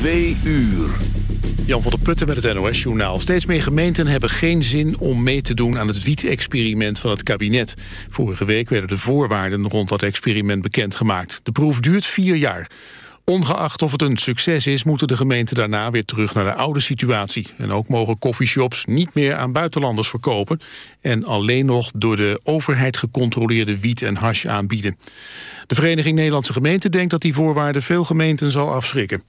Twee uur. Jan van der Putten met het NOS-journaal. Steeds meer gemeenten hebben geen zin om mee te doen aan het wiet-experiment van het kabinet. Vorige week werden de voorwaarden rond dat experiment bekendgemaakt. De proef duurt vier jaar. Ongeacht of het een succes is, moeten de gemeenten daarna weer terug naar de oude situatie. En ook mogen coffeeshops niet meer aan buitenlanders verkopen... en alleen nog door de overheid gecontroleerde wiet en hash aanbieden. De Vereniging Nederlandse Gemeenten denkt dat die voorwaarden veel gemeenten zal afschrikken.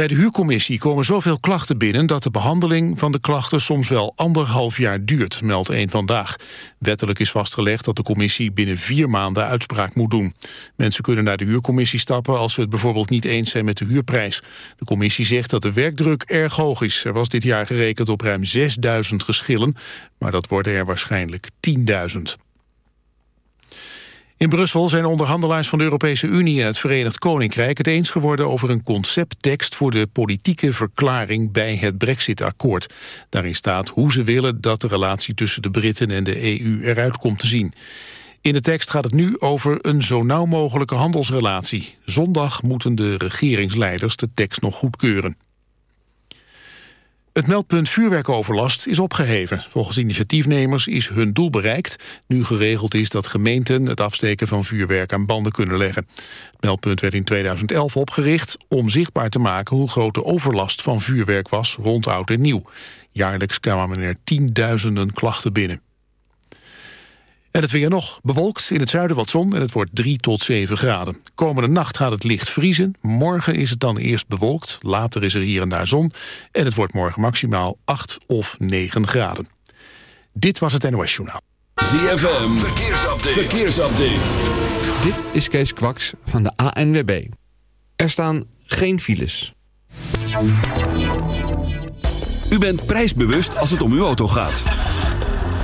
Bij de huurcommissie komen zoveel klachten binnen... dat de behandeling van de klachten soms wel anderhalf jaar duurt, meldt een vandaag. Wettelijk is vastgelegd dat de commissie binnen vier maanden uitspraak moet doen. Mensen kunnen naar de huurcommissie stappen... als ze het bijvoorbeeld niet eens zijn met de huurprijs. De commissie zegt dat de werkdruk erg hoog is. Er was dit jaar gerekend op ruim 6000 geschillen... maar dat worden er waarschijnlijk 10.000. In Brussel zijn onderhandelaars van de Europese Unie en het Verenigd Koninkrijk het eens geworden over een concepttekst voor de politieke verklaring bij het Brexit-akkoord. Daarin staat hoe ze willen dat de relatie tussen de Britten en de EU eruit komt te zien. In de tekst gaat het nu over een zo nauw mogelijke handelsrelatie. Zondag moeten de regeringsleiders de tekst nog goedkeuren. Het meldpunt vuurwerkoverlast is opgeheven. Volgens initiatiefnemers is hun doel bereikt... nu geregeld is dat gemeenten het afsteken van vuurwerk aan banden kunnen leggen. Het meldpunt werd in 2011 opgericht om zichtbaar te maken... hoe groot de overlast van vuurwerk was rond oud en nieuw. Jaarlijks kwamen er tienduizenden klachten binnen. En het weer nog bewolkt, in het zuiden wat zon en het wordt 3 tot 7 graden. Komende nacht gaat het licht vriezen. Morgen is het dan eerst bewolkt, later is er hier en daar zon... en het wordt morgen maximaal 8 of 9 graden. Dit was het NOS Journaal. ZFM, verkeersupdate. verkeersupdate. Dit is Kees Kwaks van de ANWB. Er staan geen files. U bent prijsbewust als het om uw auto gaat.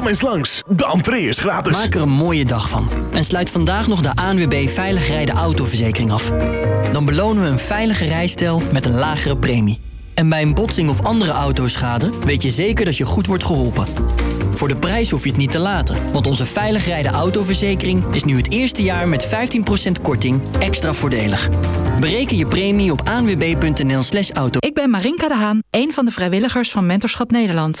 Kom eens langs, de entree is gratis. Maak er een mooie dag van. En sluit vandaag nog de ANWB Veilig Rijden Autoverzekering af. Dan belonen we een veilige rijstijl met een lagere premie. En bij een botsing of andere autoschade weet je zeker dat je goed wordt geholpen. Voor de prijs hoef je het niet te laten, want onze Veilig Rijden Autoverzekering is nu het eerste jaar met 15% korting extra voordelig. Bereken je premie op anwb.nl slash auto. Ik ben Marinka de Haan, een van de vrijwilligers van Mentorschap Nederland.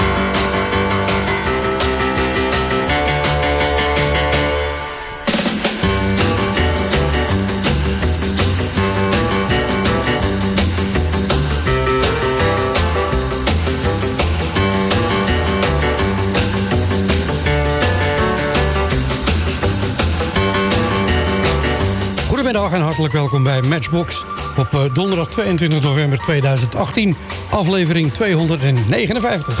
Goedemiddag en hartelijk welkom bij Matchbox op eh, donderdag 22 november 2018, aflevering 259.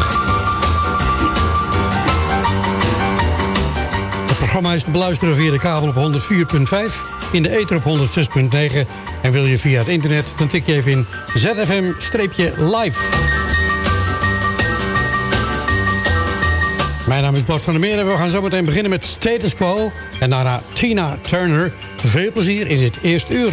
Het programma is te beluisteren via de kabel op 104.5, in de ether op 106.9 en wil je via het internet, dan tik je even in ZFM-live. Mijn naam is Bart van der Meer en we gaan zo meteen beginnen met Status Quo. En daarna Tina Turner. Veel plezier in dit eerste uur.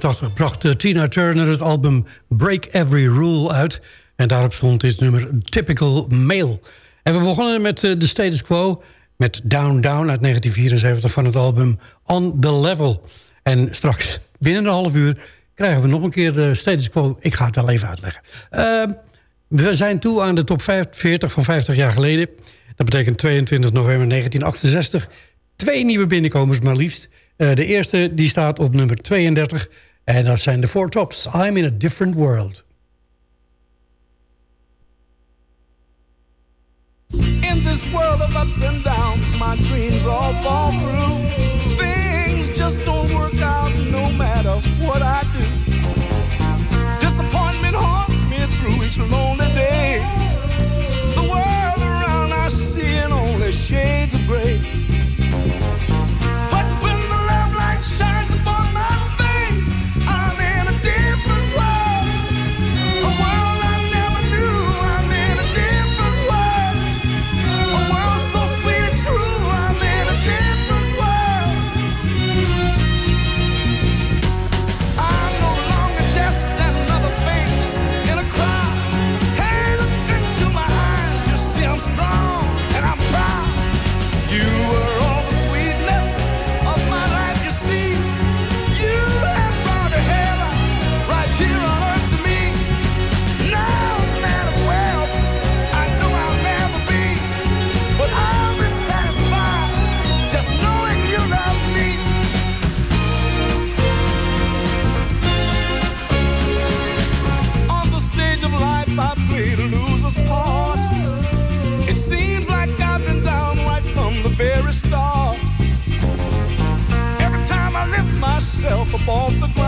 1986 bracht eh, Tina Turner het album Break Every Rule uit. En daarop stond dit nummer Typical Male. En we begonnen met eh, de status quo met Down Down uit 1974 van het album On The Level. En straks, binnen een half uur, krijgen we nog een keer de status quo. Ik ga het wel even uitleggen. Uh, we zijn toe aan de top 40 van 50 jaar geleden. Dat betekent 22 november 1968. Twee nieuwe binnenkomers maar liefst. De eerste die staat op nummer 32. En dat zijn de Four Tops. I'm in a different world. In this world of ups and downs, my dreams all fall through. Things just don't work out no matter what I do. Disappointment haunts me through each lonely day. The world around I see in only shades of gray. up off the ground.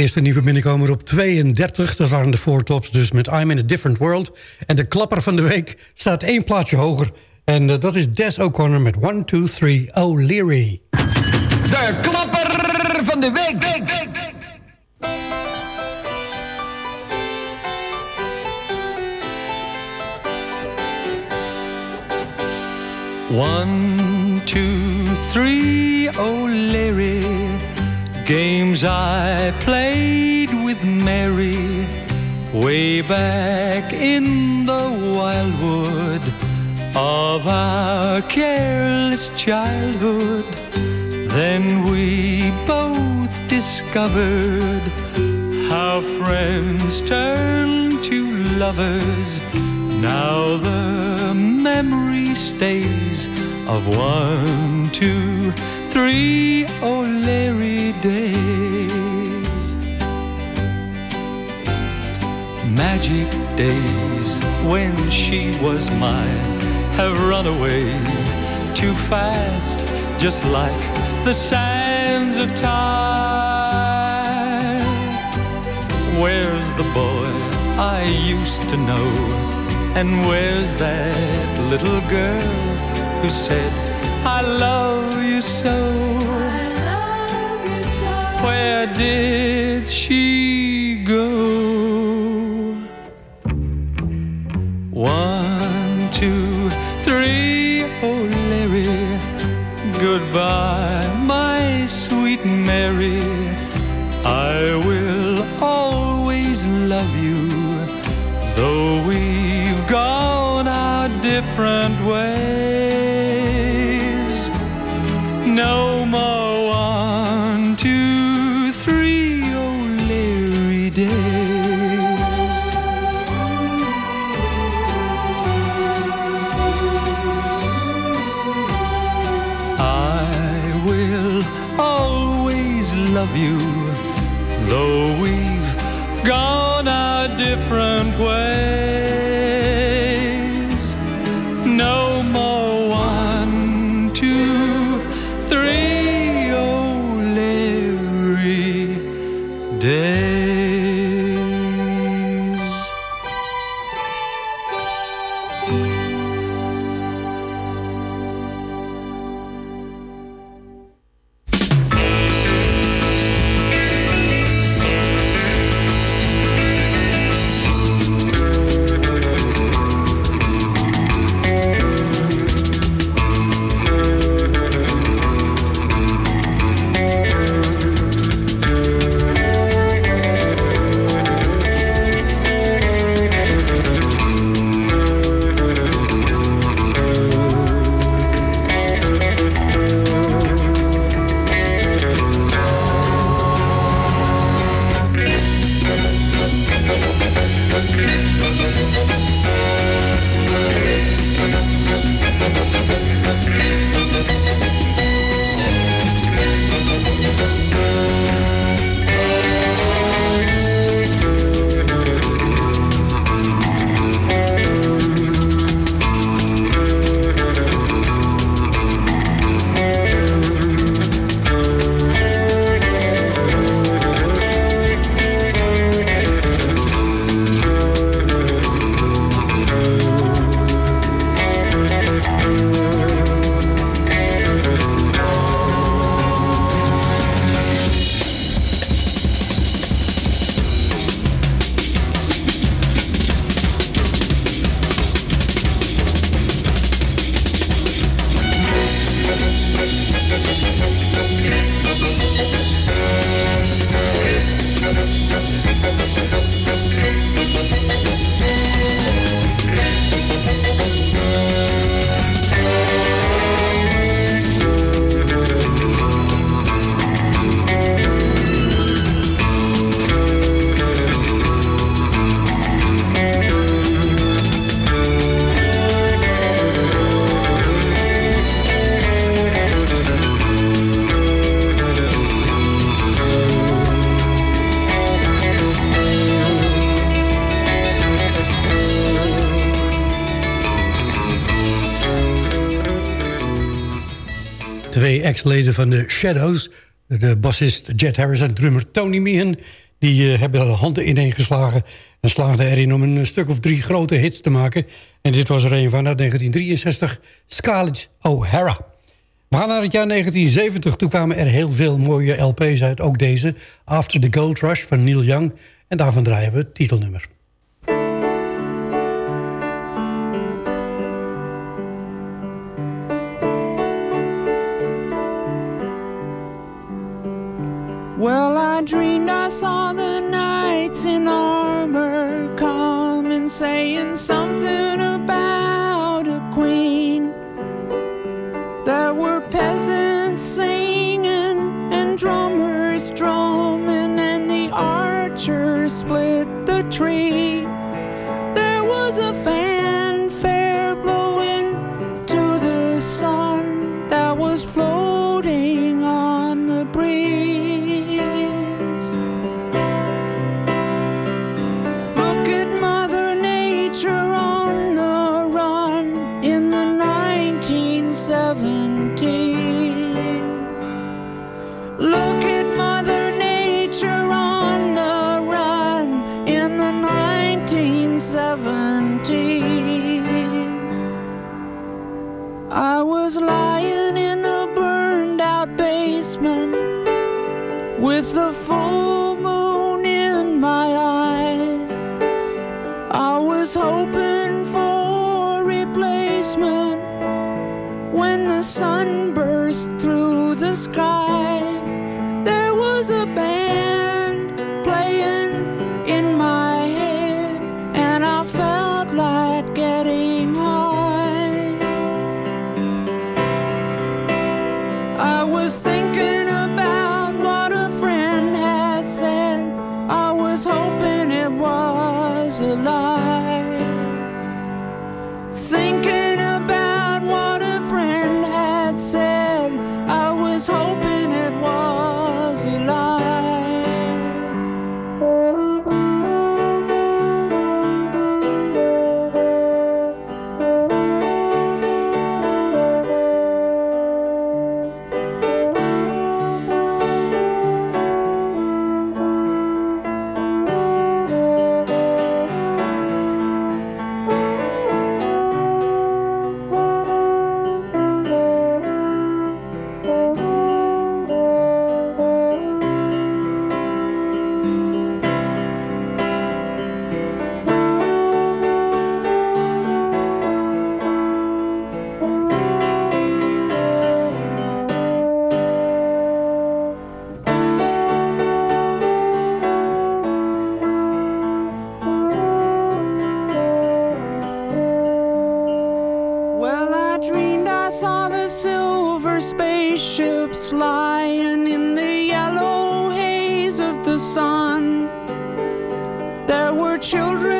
Eerste nieuwe binnenkomer op 32. Dat waren de Four Tops, dus met I'm in a Different World. En de klapper van de week staat één plaatsje hoger. En eh, dat is Des O'Connor met 1, 2, 3, O'Leary. De klapper van de week. One, two, three, oh Larry, games I played with Mary way back in the wildwood of our careless childhood. Then we both discovered how friends turn to lovers. Now the memory stays of one, two, three O'Leary days. Magic days when she was mine have run away too fast, just like the sands of time. Where's the boy I used to know? And where's that little girl who said, I love you so. Where did she? Ex-leden van de Shadows, de bassist Jet Harris en drummer Tony Meehan... die eh, hebben de handen ineengeslagen en slaagden erin om een stuk of drie grote hits te maken. En dit was er een van uit 1963, Scarlett O'Hara. We gaan naar het jaar 1970. Toen kwamen er heel veel mooie LP's uit. Ook deze, After the Gold Rush van Neil Young. En daarvan draaien we het titelnummer. Well, I dreamed I saw the knights in armor coming, saying something about a queen. There were peasants singing and drummers drumming, and the archers split the tree. the fool. Silver spaceships lying in the yellow haze of the sun. There were children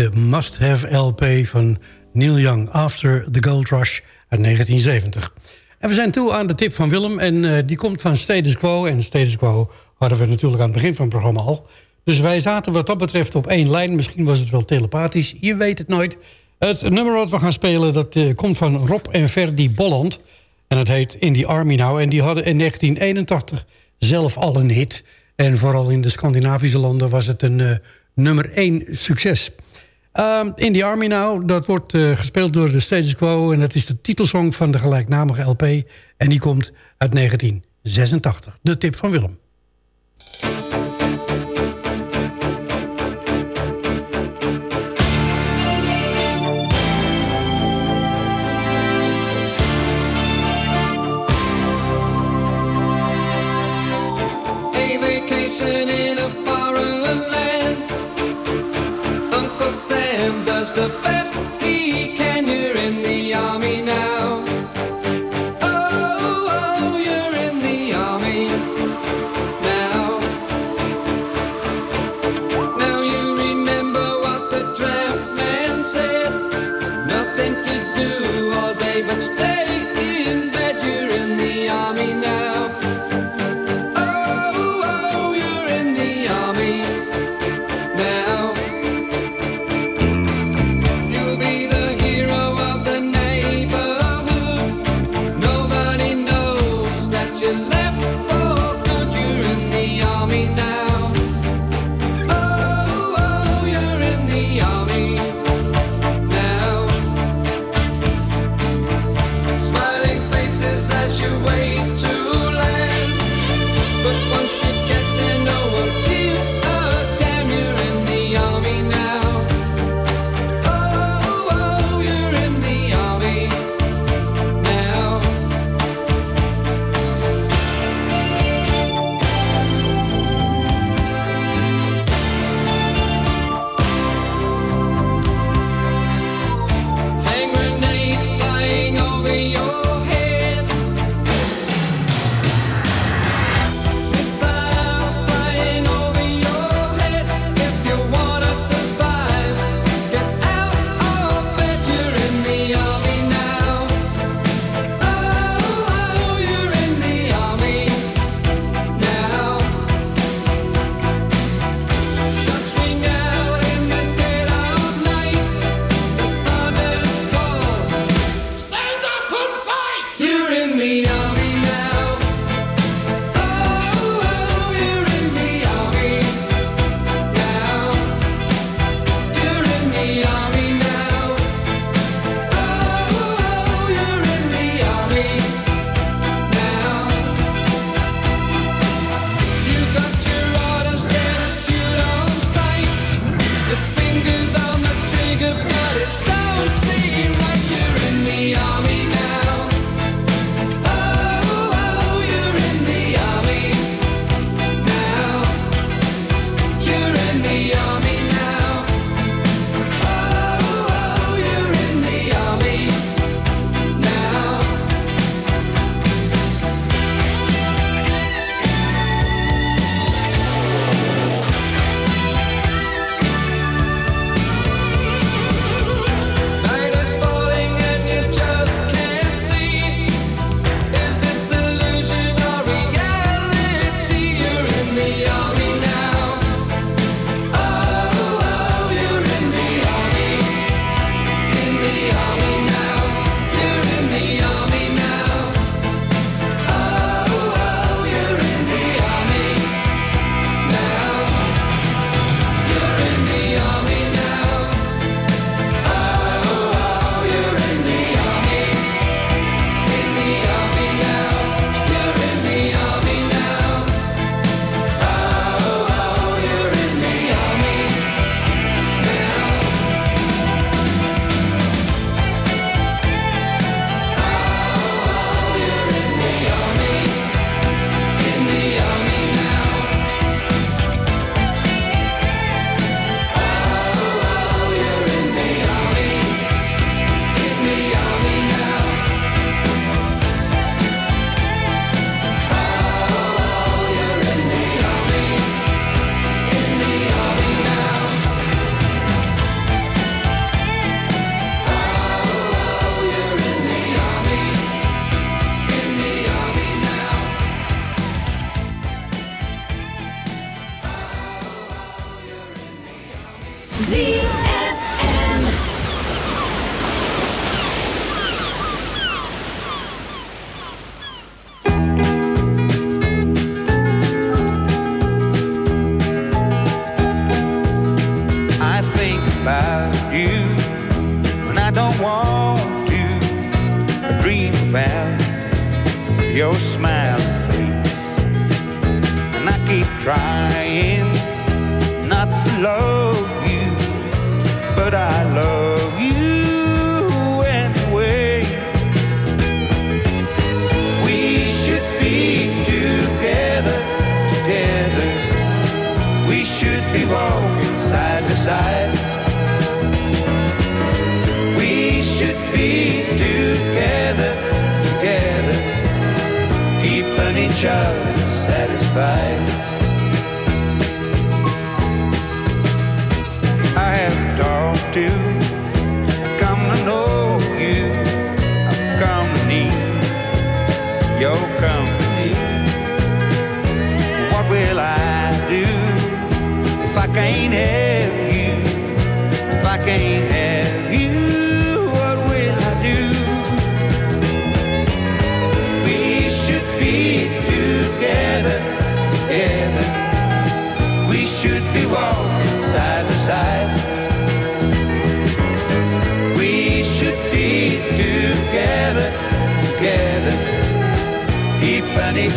een echte must-have LP van Neil Young... After the Gold Rush uit 1970. En we zijn toe aan de tip van Willem. En eh, die komt van Status Quo. En Status Quo hadden we natuurlijk aan het begin van het programma al. Dus wij zaten wat dat betreft op één lijn. Misschien was het wel telepathisch. Je weet het nooit. Het nummer wat we gaan spelen... dat eh, komt van Rob en Ferdy Bolland. En het heet In the Army Now. En die hadden in 1981 zelf al een hit. En vooral in de Scandinavische landen was het een eh, nummer één succes. Um, in the Army Now, dat wordt uh, gespeeld door de Status Quo... en dat is de titelsong van de gelijknamige LP. En die komt uit 1986. De tip van Willem. The best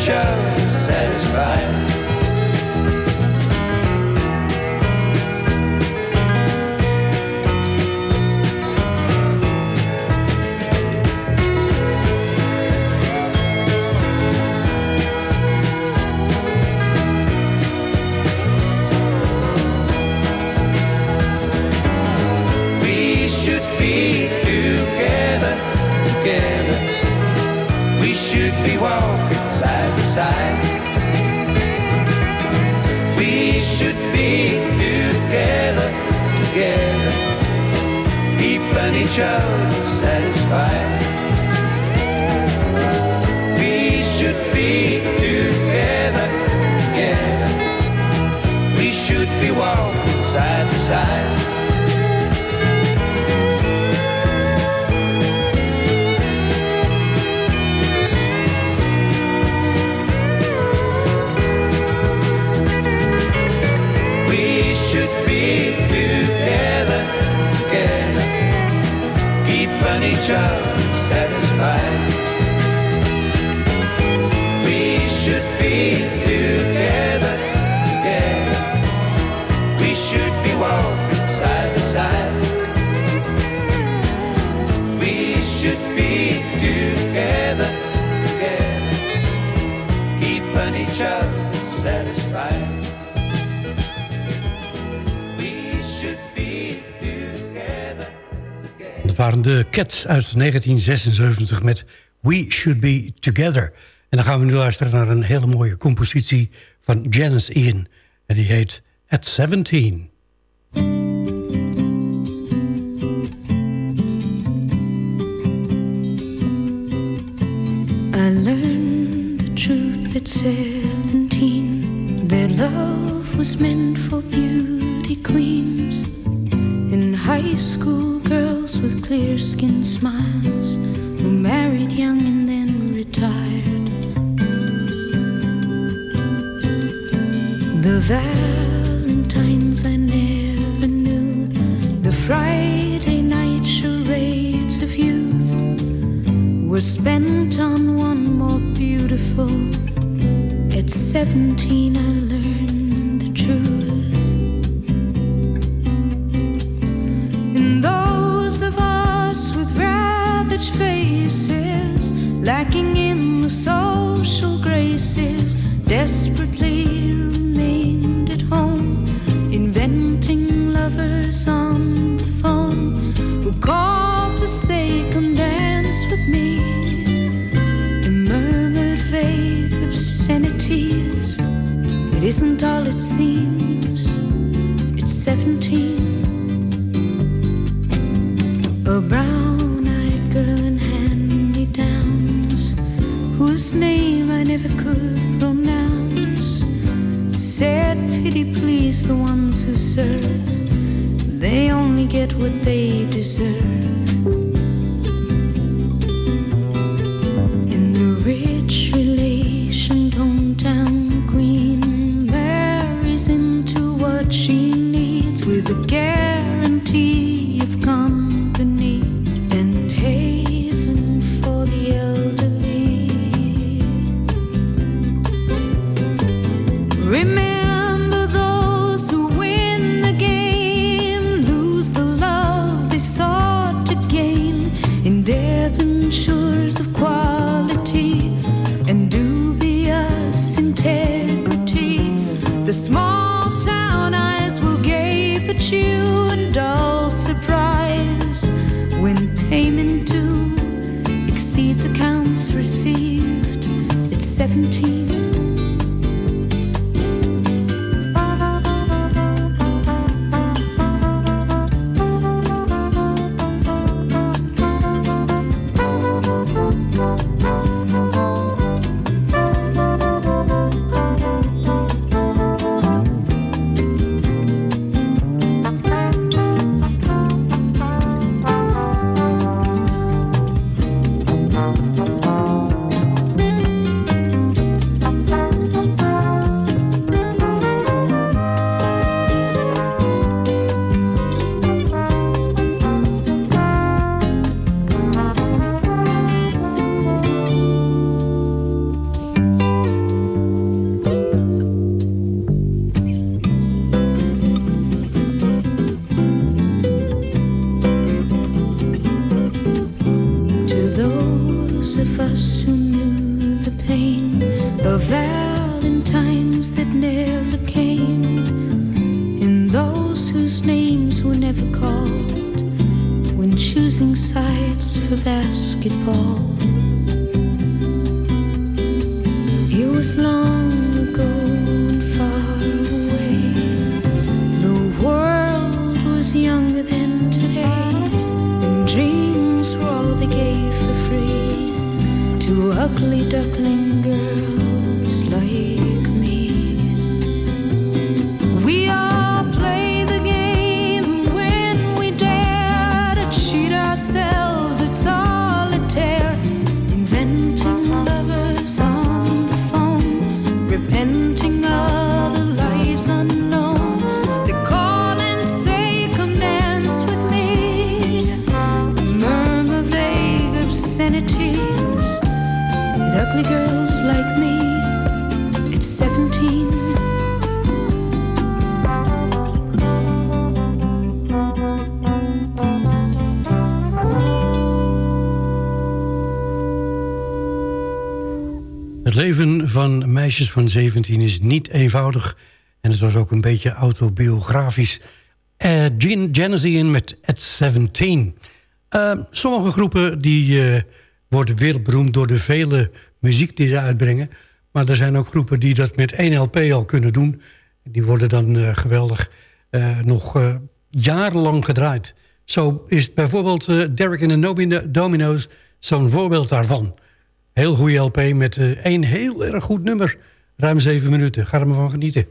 future Dat waren de Cats uit 1976 met We Should Be Together. En dan gaan we nu luisteren naar een hele mooie compositie van Janice Ian. En die heet At 17. I learned the truth at seventeen that love was meant for beauty queens. In high school, with clear skin smiles who married young and then retired. The Valentines I never knew, the Friday night charades of youth were spent on one more beautiful. At 17, I learned isn't all it seems, it's 17. A brown eyed girl in hand me downs, whose name I never could pronounce, said, Pity please the ones who serve they only get what they deserve. Choosing sides for basketball. It was long ago and far away. The world was younger than today. And dreams were all they gave for free to ugly duckling girls leven van meisjes van 17 is niet eenvoudig. En het was ook een beetje autobiografisch. Uh, Gen Genesis met At 17. Uh, sommige groepen die, uh, worden wereldberoemd door de vele muziek die ze uitbrengen. Maar er zijn ook groepen die dat met één LP al kunnen doen. Die worden dan geweldig nog jarenlang gedraaid. Zo is bijvoorbeeld Derek in de Domino's zo'n voorbeeld daarvan. Heel goede LP met één heel erg goed nummer. Ruim zeven minuten. Ga er maar van genieten.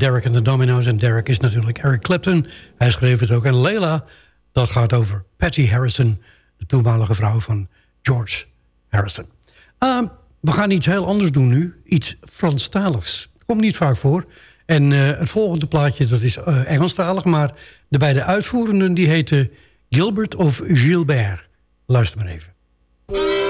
Derek and the Dominoes. En Derek is natuurlijk Eric Clapton. Hij schreef het ook. En Leila, dat gaat over Patty Harrison... de toenmalige vrouw van George Harrison. Uh, we gaan iets heel anders doen nu. Iets Franstaligs. Komt niet vaak voor. En uh, het volgende plaatje, dat is uh, Engelstalig... maar de beide uitvoerenden die heten Gilbert of Gilbert. Luister maar even.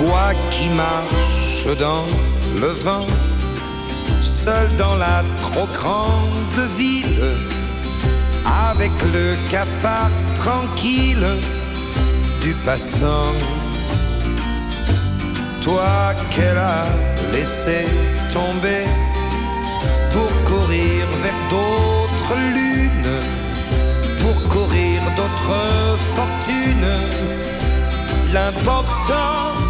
Toi qui marches dans le vent, seul dans la trop grande ville, avec le cafard tranquille du passant. Toi qu'elle a laissé tomber pour courir vers d'autres lunes, pour courir d'autres fortunes. L'important,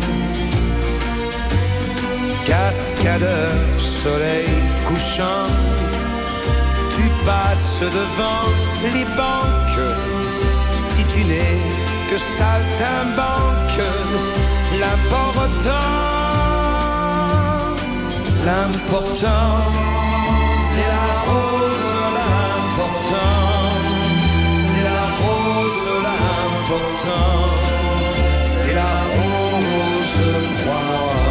Cascadeur, soleil couchant, tu passes devant les banques. Si tu n'es que saltimbanque, l'important L'important, c'est la rose, l'important, c'est la rose, l'important, c'est la rose, crois-moi.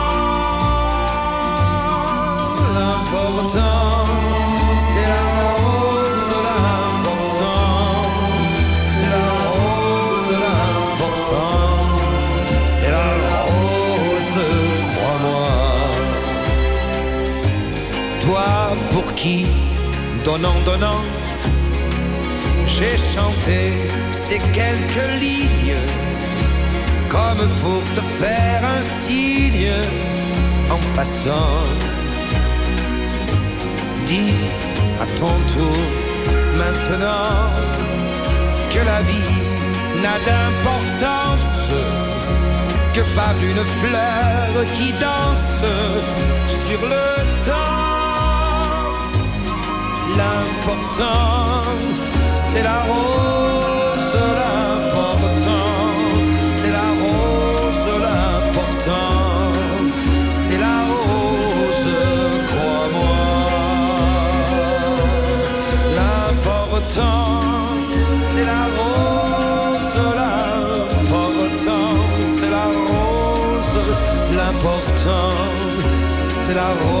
qui, donnant, donnant, j'ai chanté ces quelques lignes, comme pour te faire un signe en passant. Dis à ton tour maintenant que la vie n'a d'importance que par une fleur qui danse sur le temps. L'important, c'est la rose, Oh.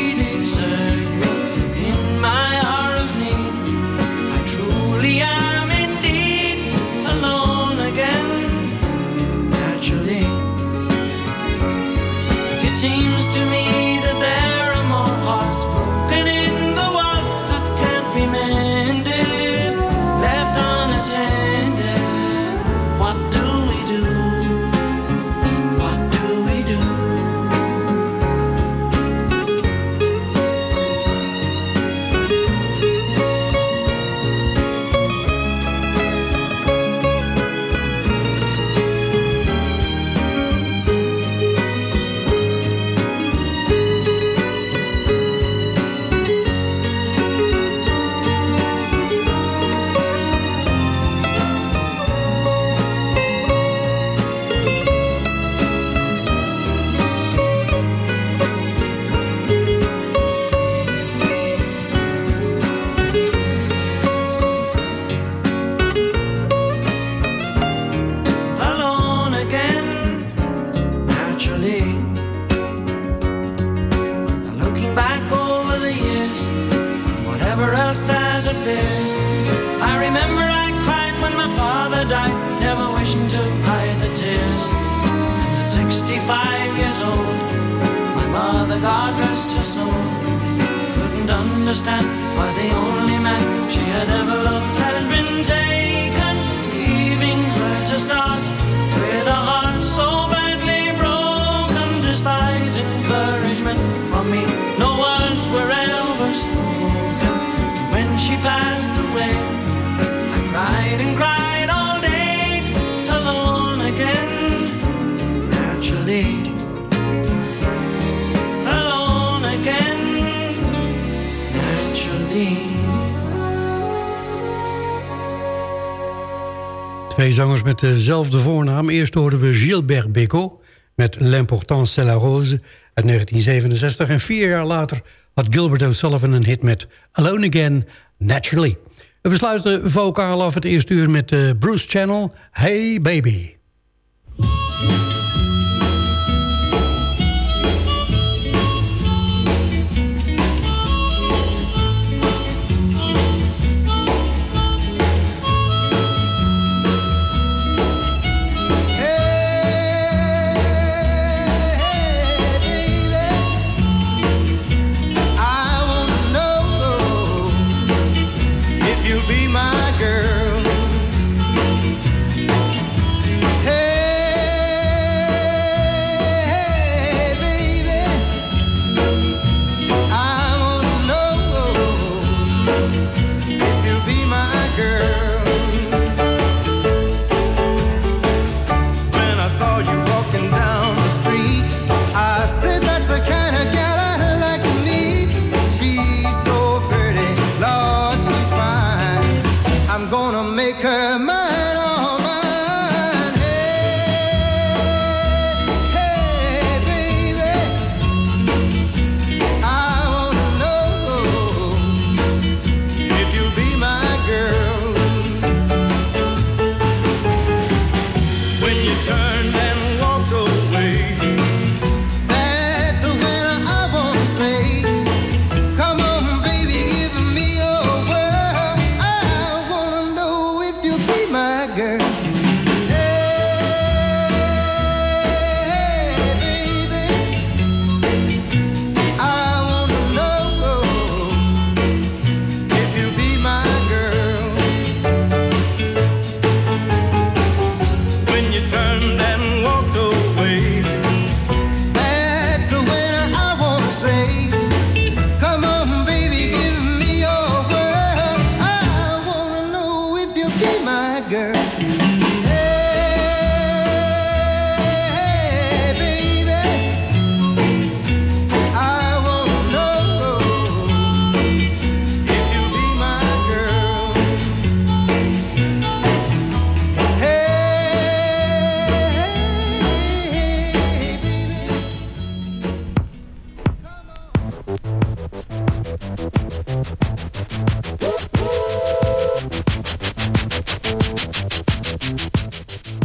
C'est la Rose uit 1967. En vier jaar later had Gilbert O'Sullivan een hit met Alone Again, Naturally. We sluiten vocaal af het eerste uur met eh, Bruce Channel, Hey Baby.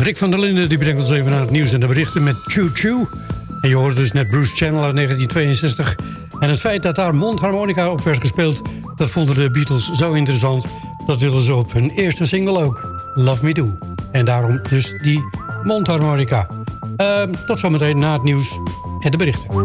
Rick van der Linden die brengt ons even naar het nieuws en de berichten met Choo Choo. En je hoorde dus net Bruce Channel uit 1962. En het feit dat daar mondharmonica op werd gespeeld... dat vonden de Beatles zo interessant... dat wilden ze op hun eerste single ook. Love Me Do. En daarom dus die mondharmonica. Ehm, tot zometeen na het nieuws en de berichten.